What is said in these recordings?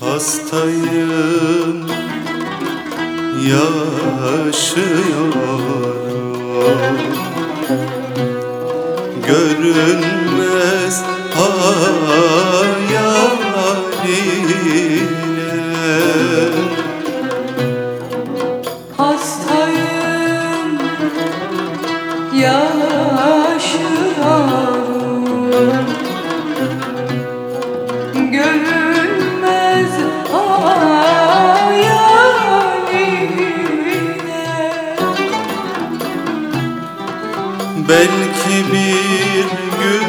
Hastayım yaşıyorum Görünmez hayaline Hastayım yaşıyorum Belki bir gün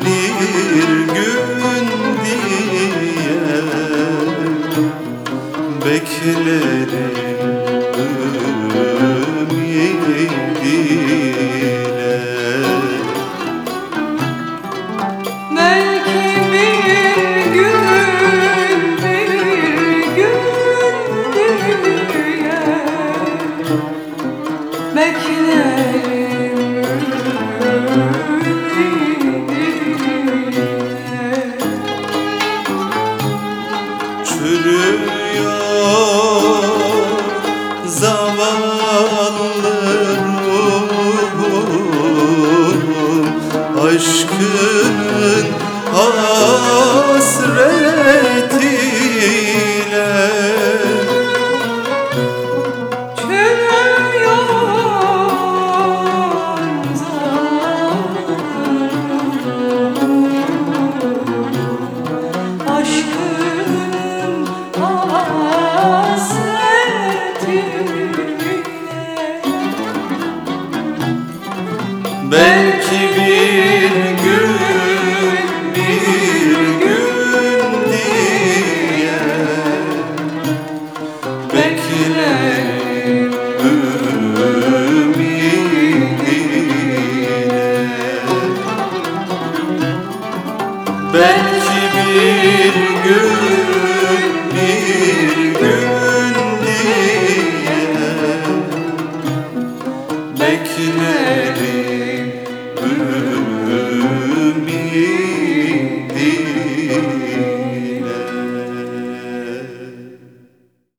bir gün diye beklerim Beklerim Çürüyor zavallı ruhum. Aşkının hasretiyle Belki bir gün bir gün diye beklerim ümidine. Belki